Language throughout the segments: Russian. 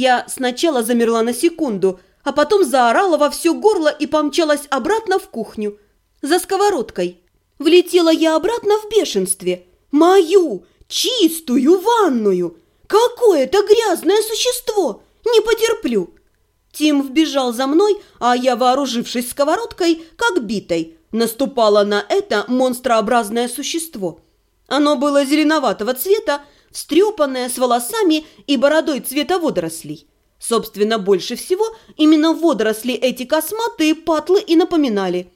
Я сначала замерла на секунду, а потом заорала во все горло и помчалась обратно в кухню. За сковородкой. Влетела я обратно в бешенстве. Мою чистую ванную! Какое-то грязное существо! Не потерплю! Тим вбежал за мной, а я, вооружившись сковородкой, как битой, наступала на это монстрообразное существо. Оно было зеленоватого цвета, встрепанное, с волосами и бородой цвета водорослей. Собственно, больше всего именно водоросли эти косматые патлы и напоминали.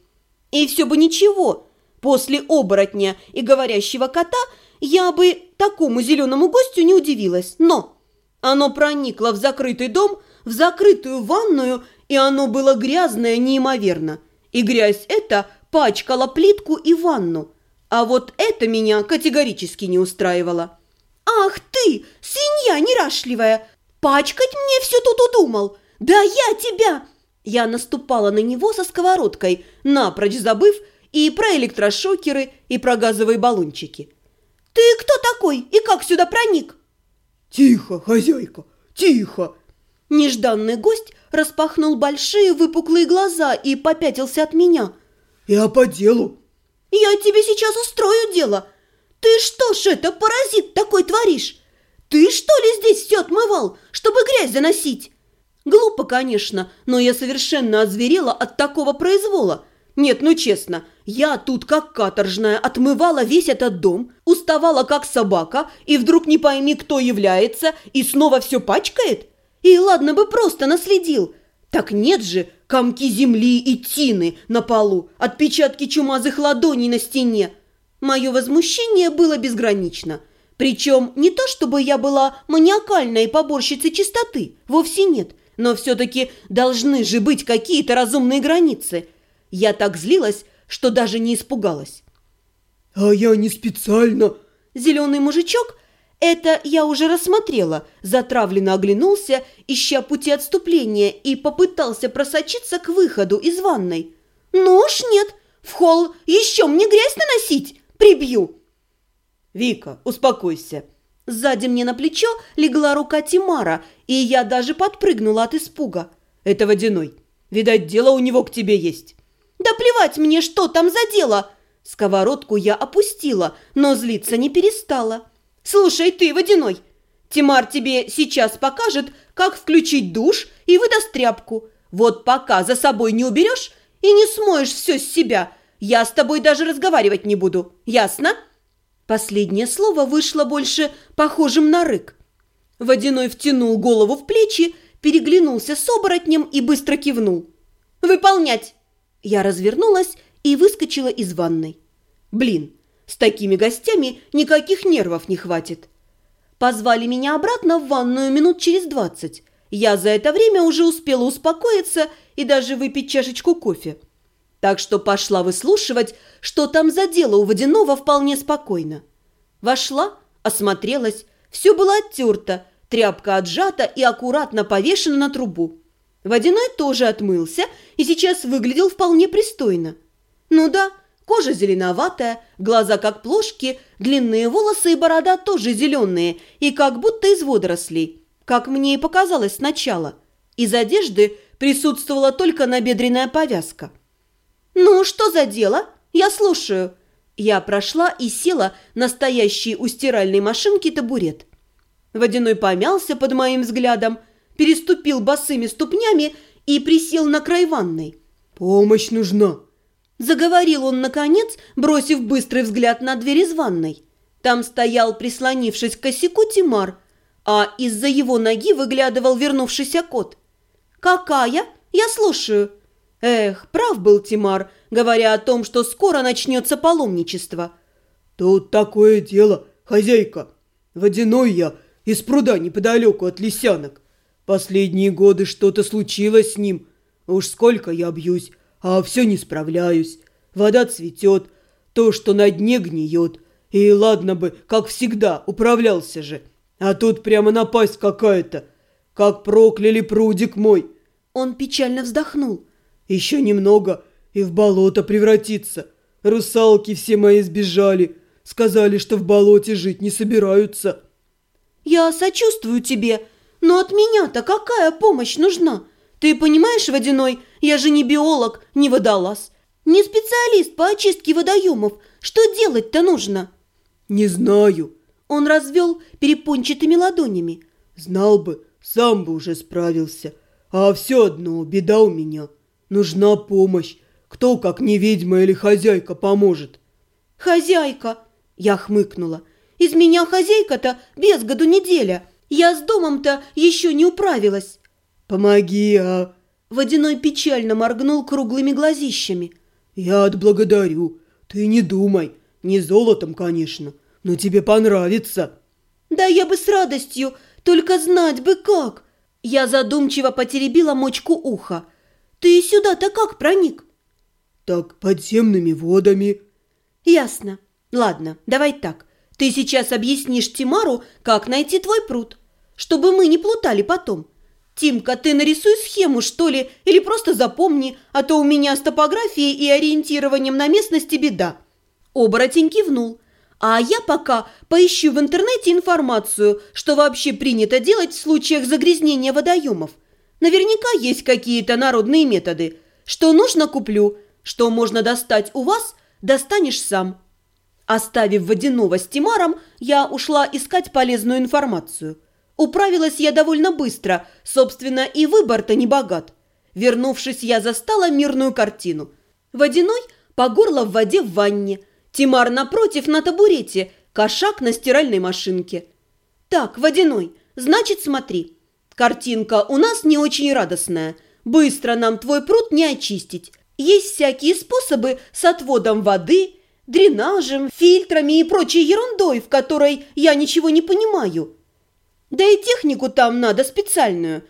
И все бы ничего, после оборотня и говорящего кота я бы такому зеленому гостю не удивилась, но оно проникло в закрытый дом, в закрытую ванную, и оно было грязное неимоверно. И грязь эта пачкала плитку и ванну. А вот это меня категорически не устраивало. «Ах ты, свинья нерашливая! Пачкать мне все тут удумал! Да я тебя!» Я наступала на него со сковородкой, напрочь забыв и про электрошокеры, и про газовые баллончики. «Ты кто такой и как сюда проник?» «Тихо, хозяйка, тихо!» Нежданный гость распахнул большие выпуклые глаза и попятился от меня. «Я по делу!» «Я тебе сейчас устрою дело! Ты что ж это, паразит такой творишь? Ты что ли здесь все отмывал, чтобы грязь заносить?» Глупо, конечно, но я совершенно озверела от такого произвола. Нет, ну честно, я тут как каторжная отмывала весь этот дом, уставала как собака, и вдруг не пойми, кто является, и снова все пачкает? И ладно бы просто наследил. Так нет же, комки земли и тины на полу, отпечатки чумазых ладоней на стене. Мое возмущение было безгранично. Причем не то, чтобы я была маниакальной поборщицей чистоты, вовсе нет, но все-таки должны же быть какие-то разумные границы. Я так злилась, что даже не испугалась. «А я не специально!» Зеленый мужичок, это я уже рассмотрела, затравленно оглянулся, ища пути отступления, и попытался просочиться к выходу из ванной. «Ну уж нет, в холл еще мне грязь наносить!» Прибью!» «Вика, успокойся!» Сзади мне на плечо легла рука Тимара, и я даже подпрыгнула от испуга. «Это водяной. Видать, дело у него к тебе есть». «Да плевать мне, что там за дело!» Сковородку я опустила, но злиться не перестала. «Слушай ты, водяной, Тимар тебе сейчас покажет, как включить душ и выдаст тряпку. Вот пока за собой не уберешь и не смоешь все с себя, я с тобой даже разговаривать не буду. Ясно?» Последнее слово вышло больше похожим на рык. Водяной втянул голову в плечи, переглянулся с оборотнем и быстро кивнул. «Выполнять!» Я развернулась и выскочила из ванной. «Блин, с такими гостями никаких нервов не хватит!» Позвали меня обратно в ванную минут через двадцать. Я за это время уже успела успокоиться и даже выпить чашечку кофе так что пошла выслушивать, что там за дело у Водяного вполне спокойно. Вошла, осмотрелась, все было оттерто, тряпка отжата и аккуратно повешена на трубу. Водяной тоже отмылся и сейчас выглядел вполне пристойно. Ну да, кожа зеленоватая, глаза как плошки, длинные волосы и борода тоже зеленые и как будто из водорослей, как мне и показалось сначала. Из одежды присутствовала только набедренная повязка. «Ну, что за дело? Я слушаю». Я прошла и села на стоящий у стиральной машинки табурет. Водяной помялся под моим взглядом, переступил босыми ступнями и присел на край ванной. «Помощь нужна!» Заговорил он, наконец, бросив быстрый взгляд на дверь из ванной. Там стоял, прислонившись к косяку, Тимар, а из-за его ноги выглядывал вернувшийся кот. «Какая? Я слушаю!» Эх, прав был Тимар, говоря о том, что скоро начнется паломничество. Тут такое дело, хозяйка. Водяной я, из пруда неподалеку от лисянок. Последние годы что-то случилось с ним. Уж сколько я бьюсь, а все не справляюсь. Вода цветет, то, что на дне гниет. И ладно бы, как всегда, управлялся же. А тут прямо напасть какая-то. Как прокляли прудик мой. Он печально вздохнул. Еще немного и в болото превратится. Русалки все мои сбежали. Сказали, что в болоте жить не собираются. Я сочувствую тебе, Но от меня-то какая помощь нужна? Ты понимаешь, Водяной, я же не биолог, не водолаз, не специалист по очистке водоемов. Что делать-то нужно?» «Не знаю». Он развел перепончатыми ладонями. «Знал бы, сам бы уже справился. А все одно, беда у меня. Нужна помощь. Кто, как не ведьма или хозяйка, поможет?» «Хозяйка!» Я хмыкнула. «Из меня хозяйка-то без году неделя. Я с домом-то еще не управилась». «Помоги, а!» Водяной печально моргнул круглыми глазищами. «Я отблагодарю. Ты не думай. Не золотом, конечно, но тебе понравится». «Да я бы с радостью, только знать бы как!» Я задумчиво потеребила мочку уха. «Ты сюда-то как проник?» «Так подземными водами». «Ясно. Ладно, давай так. Ты сейчас объяснишь Тимару, как найти твой пруд, чтобы мы не плутали потом. Тимка, ты нарисуй схему, что ли, или просто запомни, а то у меня с топографией и ориентированием на местности беда». Оборотень кивнул. А я пока поищу в интернете информацию, что вообще принято делать в случаях загрязнения водоемов. Наверняка есть какие-то народные методы. Что нужно, куплю. Что можно достать у вас, достанешь сам. Оставив водяного с Тимаром, я ушла искать полезную информацию. Управилась я довольно быстро, собственно, и выбор-то не богат. Вернувшись, я застала мирную картину. Водяной по горло в воде в ванне, Тимар напротив на табурете, кошак на стиральной машинке. Так, Водяной, значит, смотри. Картинка у нас не очень радостная. Быстро нам твой пруд не очистить. Есть всякие способы с отводом воды, дренажем, фильтрами и прочей ерундой, в которой я ничего не понимаю. Да и технику там надо специальную.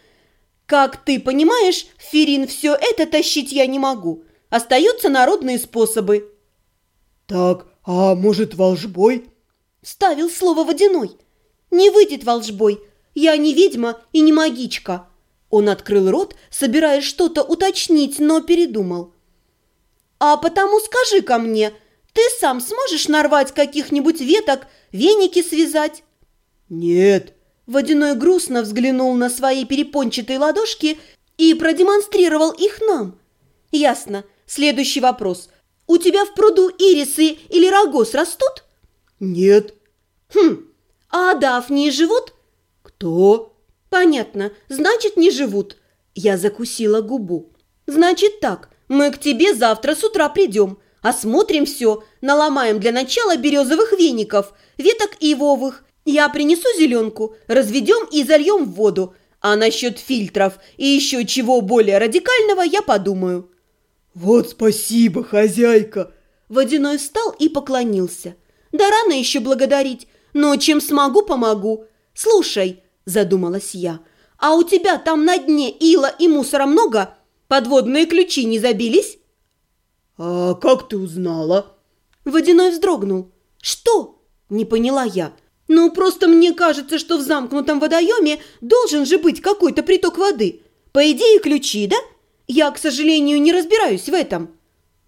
Как ты понимаешь, Ферин все это тащить я не могу. Остаются народные способы. Так, а может волжбой? Ставил слово водяной. Не выйдет волжбой. Я не ведьма и не магичка. Он открыл рот, собираясь что-то уточнить, но передумал. А потому скажи ко мне, ты сам сможешь нарвать каких-нибудь веток, веники связать? Нет, Водяной грустно взглянул на свои перепончатые ладошки и продемонстрировал их нам. «Ясно. Следующий вопрос. У тебя в пруду ирисы или рогоз растут?» «Нет». «Хм. А дафнии живут?» «Кто?» «Понятно. Значит, не живут». Я закусила губу. «Значит так. Мы к тебе завтра с утра придем. Осмотрим все. Наломаем для начала березовых веников, веток ивовых, я принесу зеленку, разведем и зальем в воду. А насчет фильтров и еще чего более радикального я подумаю». «Вот спасибо, хозяйка!» Водяной встал и поклонился. «Да рано еще благодарить, но чем смогу, помогу. Слушай», – задумалась я, – «а у тебя там на дне ила и мусора много? Подводные ключи не забились?» «А как ты узнала?» Водяной вздрогнул. «Что?» – не поняла я. «Ну, просто мне кажется, что в замкнутом водоеме должен же быть какой-то приток воды. По идее, ключи, да? Я, к сожалению, не разбираюсь в этом».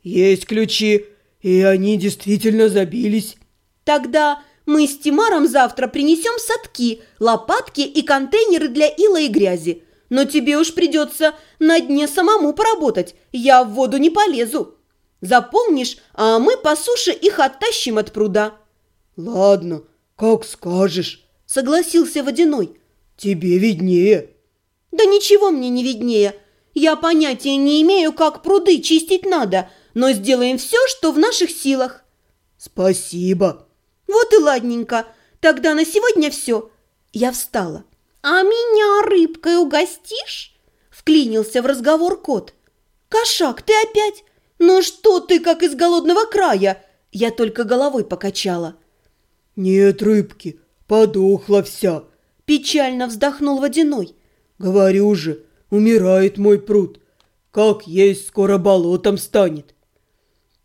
«Есть ключи, и они действительно забились». «Тогда мы с Тимаром завтра принесем садки, лопатки и контейнеры для ила и грязи. Но тебе уж придется на дне самому поработать, я в воду не полезу. Запомнишь, а мы по суше их оттащим от пруда». «Ладно». «Как скажешь», — согласился Водяной. «Тебе виднее». «Да ничего мне не виднее. Я понятия не имею, как пруды чистить надо, но сделаем все, что в наших силах». «Спасибо». «Вот и ладненько. Тогда на сегодня все». Я встала. «А меня рыбкой угостишь?» Вклинился в разговор кот. «Кошак, ты опять? Ну что ты, как из голодного края?» Я только головой покачала. «Нет рыбки, подохла вся!» Печально вздохнул водяной. «Говорю же, умирает мой пруд. Как есть, скоро болотом станет».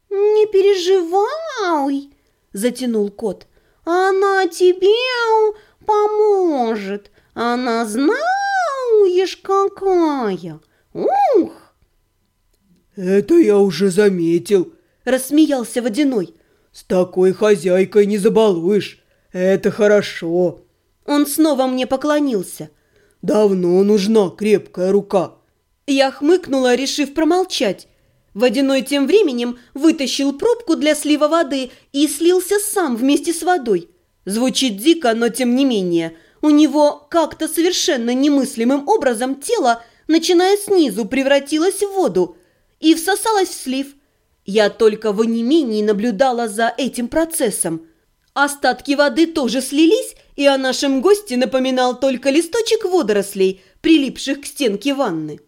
«Не переживай!» – затянул кот. «Она тебе поможет. Она знаешь какая. Ух!» «Это я уже заметил», – рассмеялся водяной. С такой хозяйкой не забалуешь. Это хорошо. Он снова мне поклонился. давно нужна крепкая рука». Я хмыкнула, решив промолчать. Водяной тем временем вытащил пробку для слива воды и слился сам вместе с водой. Звучит дико, но тем не менее. У него как-то совершенно немыслимым образом тело, начиная снизу, превратилось в воду и всосалось в слив. Я только в онемении наблюдала за этим процессом. Остатки воды тоже слились, и о нашем госте напоминал только листочек водорослей, прилипших к стенке ванны.